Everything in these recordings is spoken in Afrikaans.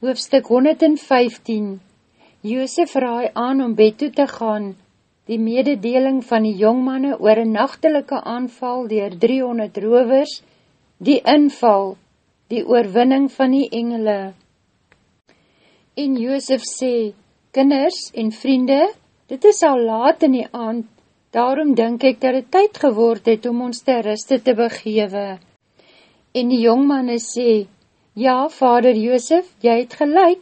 Hoofstuk 115 Joosef raai aan om bed toe te gaan, die mededeling van die jongmanne oor een nachtelike aanval dier 300 rovers, die inval, die oorwinning van die engele. En Joosef sê, kinders en vriende, dit is al laat in die aand, daarom denk ek dat het tyd geword het om ons te ruste te begewe. En die jongmanne sê, Ja, vader Joosef, jy het gelijk,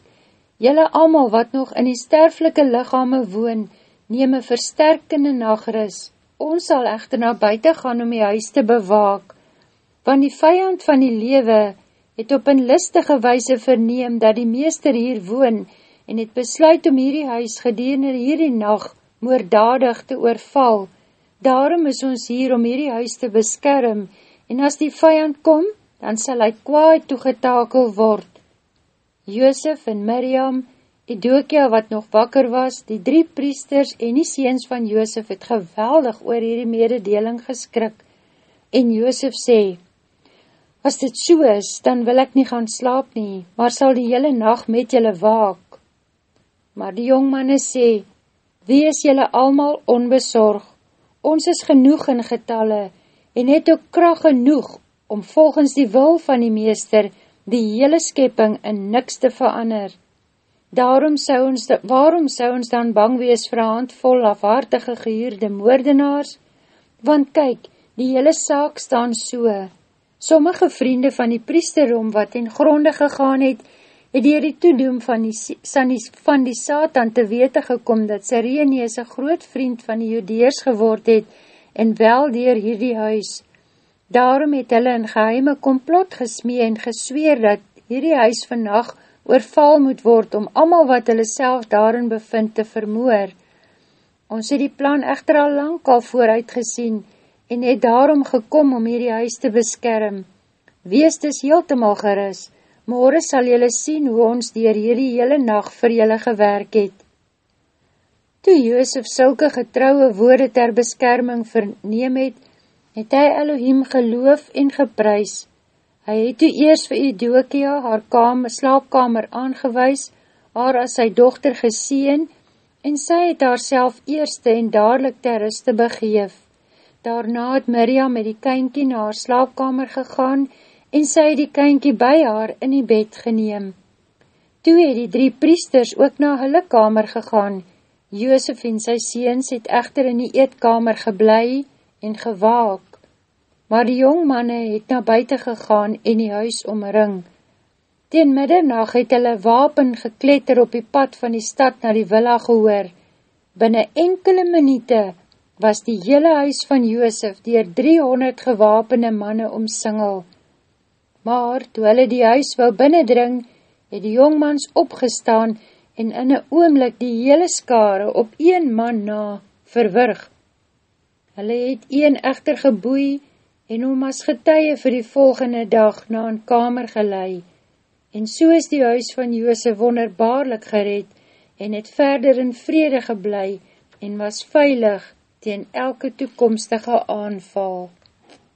jylle amal wat nog in die sterflike lichame woon, neem een versterkende nageris. Ons sal echter na buiten gaan om die huis te bewaak, want die vijand van die lewe het op een listige wijse verneem dat die meester hier woon en het besluit om hierdie huis gedurende hierdie nacht moordadig te oorval. Daarom is ons hier om hierdie huis te beskerm en as die vijand kom, dan sal hy kwaai toegetakel word. Joosef en Miriam, Edokia wat nog wakker was, die drie priesters en die seens van Joosef het geweldig oor hierdie mededeling geskrik. En Joosef sê, As dit so is, dan wil ek nie gaan slaap nie, maar sal die hele nacht met julle waak. Maar die jongmanne sê, Wees julle almal onbezorg, ons is genoeg in getalle, en het ook kracht genoeg om volgens die wil van die meester die hele skepping in niks te verander. Daarom sou ons, waarom sou ons dan bang wees vir handvol afhartige gehuurde moordenaars? Want kyk, die hele saak staan so. Sommige vriende van die priesterom wat in gronde gegaan het, het dier die toedoem van die, van die Satan te wete gekom dat Sireneus een groot vriend van die judeers geword het en wel dier hierdie huis. Daarom het hulle in geheime komplot gesmee en gesweer dat hierdie huis vannacht oorval moet word om amal wat hulle self daarin bevind te vermoor. Ons het die plan echter al lang al vooruit gesien en het daarom gekom om hierdie huis te beskerm. Wees dus heeltemal geris, morgen sal julle sien hoe ons dier hierdie hele nacht vir julle gewerk het. Toe Joosef sulke getrouwe woorde ter beskerming verneem het, het hy Elohim geloof en geprys. Hy het toe eers vir Edokia haar kamer, slaapkamer aangewys, haar as sy dochter geseen, en sy het haar self eerste en dadelijk ter riste begeef. Daarna het Miriam met die kynkie na haar slaapkamer gegaan, en sy het die kynkie by haar in die bed geneem. Toe het die drie priesters ook na hulle kamer gegaan. Joosef en sy seens het echter in die eetkamer geblei en gewaak maar die jongmanne het na buiten gegaan en die huis omring. Tegen middernacht het hulle wapen gekletter op die pad van die stad na die villa gehoor. Binnen enkele minute was die hele huis van Joosef dier 300 gewapende manne omsingel. Maar, toe hulle die huis wou binnendring, het die jongmans opgestaan en in een oomlik die hele skare op een man na verwirg. Hulle het een echter geboei en om as getuie vir die volgende dag na een kamer gelei, en so is die huis van Joose wonderbaarlik gered, en het verder in vrede geblei, en was veilig teen elke toekomstige aanval.